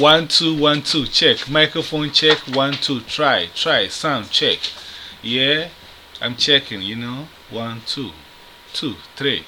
One, two, one, two, check. Microphone check. One, two, try, try. Sound check. Yeah, I'm checking, you know. One, two, two, three.